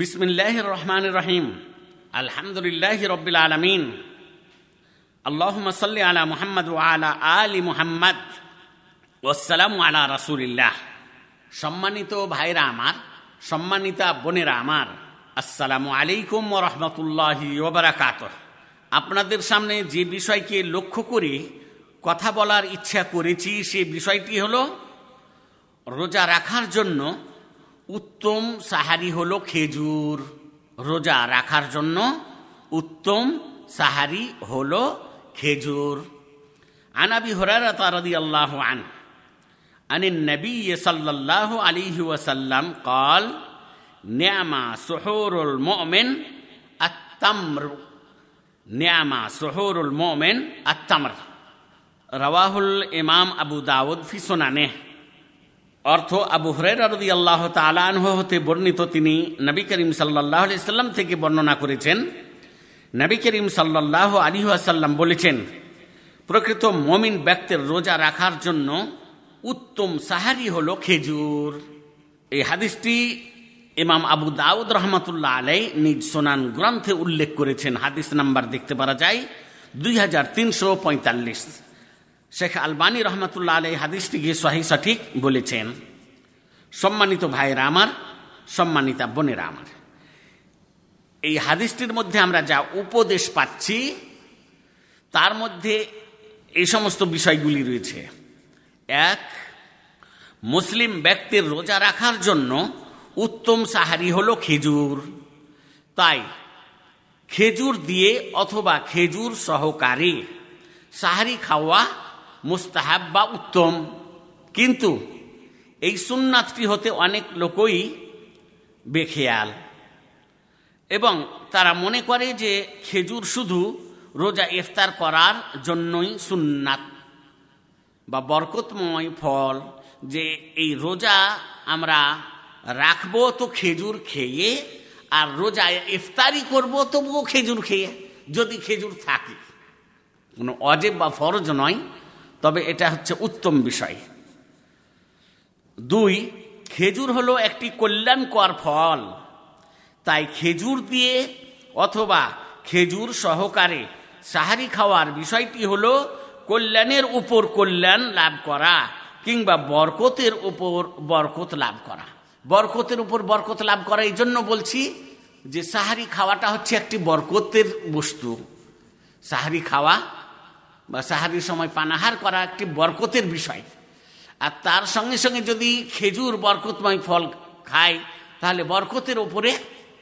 বিসমিল্লাহ রহমান রহিম আলহামদুলিল্লাহ রবিল আলমিন। আল্লাহ সাল্লি আলা মুহাম্মদ ও আলা আলি মুহাম্মদ। ওসালাম আলা রাসুলিল্লাহ। সম্মানিত ভাইরা আমার, সম্মানিতা বোনেরা আমার, আসসালামু আলাইকুম রহমতুল্লাহি ওবরাকাত আপনাদের সামনে যে বিষয়কে লক্ষ্য করে কথা বলার ইচ্ছা করেছি, সে বিষয়টি হল, রোজা রাখার জন্য উত্তম সাহারি হলো খেজুর রোজা রাখার জন্য উত্তম সাহারি হলো খেজুর আনাবি হরারত রদি আল্লাহ আন عن النبي صلى الله عليه وسلم قال نعم سحور المؤمن التمر نعم سحور المؤمن التمر رواه الإمام أبو داود في سننه অর্থ আবু হরেরা রদি আল্লাহ তালাহ হতে বর্ণিত তিনি নবী করিম সাল্লাহ সাল্লাম থেকে বর্ণনা করেছেন। নবী করিম সাল্লাহ আলী আসাল্লাম বলেছেন, প্রকৃত মমিন ব্যক্তির রোজা রাখার জন্য উত্তম সাহারি হল খেজুর। এই হাদিসটি ইমাম আবু দাউদ রহমতুল্লাহ আলাই নিজ সোনান গ্রন্থে উল্লেখ করেছেন। হাদিস নাম্বার দেখতে পারা যায় দুই হাজার তিনশো পঁয়তাল্লিশ। শেখ আলবানী রহমতুল্লাহ আলাই হাদিসটিকে সহি সঠিক বলেছেন, সম্মানিত ভাইয়েরা আমার, সম্মানিতা বোনেরা আমার। এই হাদিসটির মধ্যে আমরা যা উপদেশ পাচ্ছি, তার মধ্যে এই সমস্ত বিষয়গুলি রয়েছে। এক, মুসলিম ব্যক্তির রোজা রাখার জন্য উত্তম সাহারি হলো খেজুর। তাই, খেজুর দিয়ে অথবা খেজুর সহকারে সাহারি খাওয়া মুস্তাহাব বা উত্তম। কিন্তু এই সুন্নাতটি হতে অনেক লোকই বেখেয়াল। এবং তারা মনে করে যে খেজুর শুধু রোজা ইফতার করার জন্যই সুন্নাত বা বরকতময় ফল যে এই রোজা আমরা রাখব তো খেজুর খেয়ে, আর রোজা ইফতারি করব তবুও খেজুর খেয়ে, যদি খেজুর থাকে। কোনো অজেব বা ফরজ নয় তবে এটা হচ্ছে উত্তম বিষয়। দুই, খেজুর হলো একটি কল্যাণকর ফল। তাই খেজুর দিয়ে অথবা খেজুর সহকারে সাহারি খাওয়ার বিষয়টি হলো কল্যাণের উপর কল্যাণ লাভ করা কিংবা বরকতের উপর বরকত লাভ করা। বরকতের উপর বরকত লাভ করা এই জন্য বলছি যে সাহারি খাওয়াটা হচ্ছে একটি বরকতের বস্তু। সাহারি খাওয়া বা সাহারির সময় পানাহার করা একটি বরকতের বিষয়। আর তার সঙ্গে সঙ্গে যদি খেজুর বরকতময় ফল খায়, তাহলে বরকতের ওপরে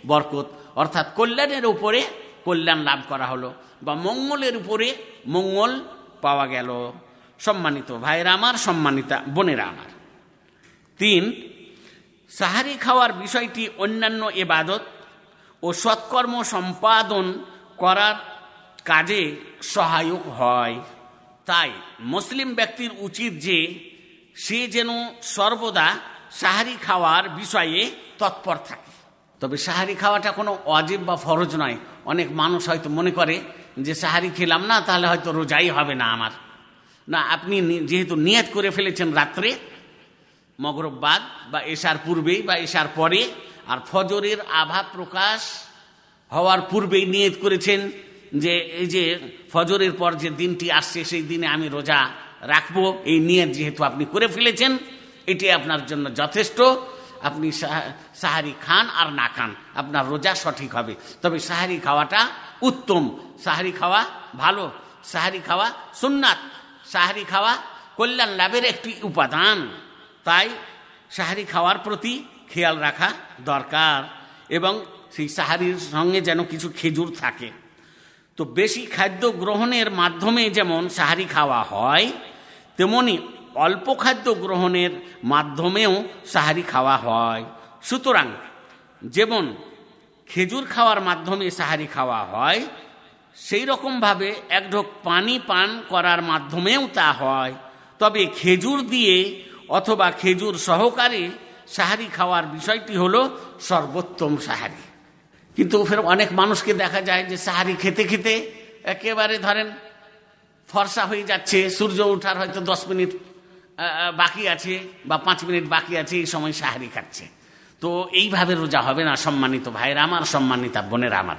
বরকত, অর্থাৎ কল্যাণের উপরে কল্যাণ লাভ করা হলো বা মঙ্গলের উপরে মঙ্গল পাওয়া গেল। সম্মানিত ভাইয়েরা আমার, সম্মানিতা বোনেরা আমার। তিন, সাহারি খাওয়ার বিষয়টি অন্যান্য এবাদত ও সৎকর্ম সম্পাদন করার কাজে সহায়ক হয়। তাই মুসলিম ব্যক্তির উচিত যে সে যেন সর্বদা সাহারি খাওয়ার বিষয়ে তৎপর থাকে। তবে সাহারি খাওয়াটা কোনো অজীব বা ফরজ নয়। অনেক মানুষ হয়তো মনে করে যে সাহারি খেলাম না, তাহলে হয়তো রোজাই হবে না আমার। না, আপনি যেহেতু নিয়ত করে ফেলেছেন রাত্রে মগরববাদ বা এশার পূর্বেই বা এশার পরে, আর ফজরের আভা প্রকাশ হওয়ার পূর্বেই নিয়ত করেছেন যে এই যে ফজরের পর যে দিনটি আসছে, সেই দিনে আমি রোজা রাখব। এই নিয়ত যেহেতু আপনি করে ফেলেছেন, এটি আপনার জন্য যথেষ্ট। আপনি সাহারি খান আর না খান, আপনার রোজা সঠিক হবে। তবে সাহারি খাওয়াটা উত্তম। সাহারি খাওয়া ভালো, সাহারি খাওয়া সুন্নাত। সাহারি খাওয়া কল্যাণ লাভের একটি উপাদান। তাই সাহারি খাওয়ার প্রতি খেয়াল রাখা দরকার এবং সেই সাহারির সঙ্গে যেন কিছু খেজুর থাকে। তো বেশি খাদ্য গ্রহণের মাধ্যমে যেমন সাহারি খাওয়া হয়, তেমনি অল্প খাদ্য গ্রহণের মাধ্যমেও সাহারি খাওয়া হয়। সুতরাং যেমন খেজুর খাওয়ার মাধ্যমে সাহারি খাওয়া হয়, সেই রকমভাবে এক ঢোক পানি পান করার মাধ্যমেও তা হয়। তবে খেজুর দিয়ে অথবা খেজুর সহকারে সাহারি খাওয়ার বিষয়টি হলো সর্বোত্তম সাহারি। কিন্তু ফের অনেক মানুষকে দেখা যায় যে সাহারি খেতে খেতে একেবারে ধরেন ফর্সা হয়ে যাচ্ছে, সূর্য ওঠার হয়তো দশ মিনিট বাকি আছে বা পাঁচ মিনিট বাকি আছে, এই সময় সাহারি খাচ্ছে। তো এইভাবে রোজা হবে না, সম্মানিত ভাইয়ের আমার, সম্মানিতা বোনের আমার।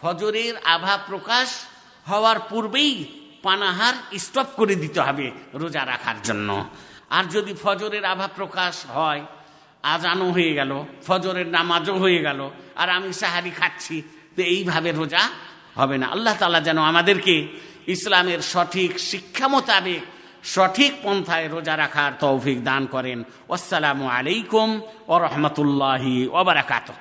ফজরের আভা প্রকাশ হওয়ার পূর্বেই পানাহার স্টপ করে দিতে হবে রোজা রাখার জন্য। আর যদি ফজরের আভা প্রকাশ হয় আজানও হয়ে গেল, ফজরের নামাজও হয়ে গেল, আর আমি সাহারি খাচ্ছি, তো এইভাবে রোজা হবে না। আল্লাহ তালা যেন আমাদেরকে ইসলামের সঠিক শিক্ষা মোতাবেক সঠিক পন্থায় রোজা রাখার তৌফিক দান করেন। আসসালামু আলাইকুম ও রহমতুল্লাহি ওবরাকাতু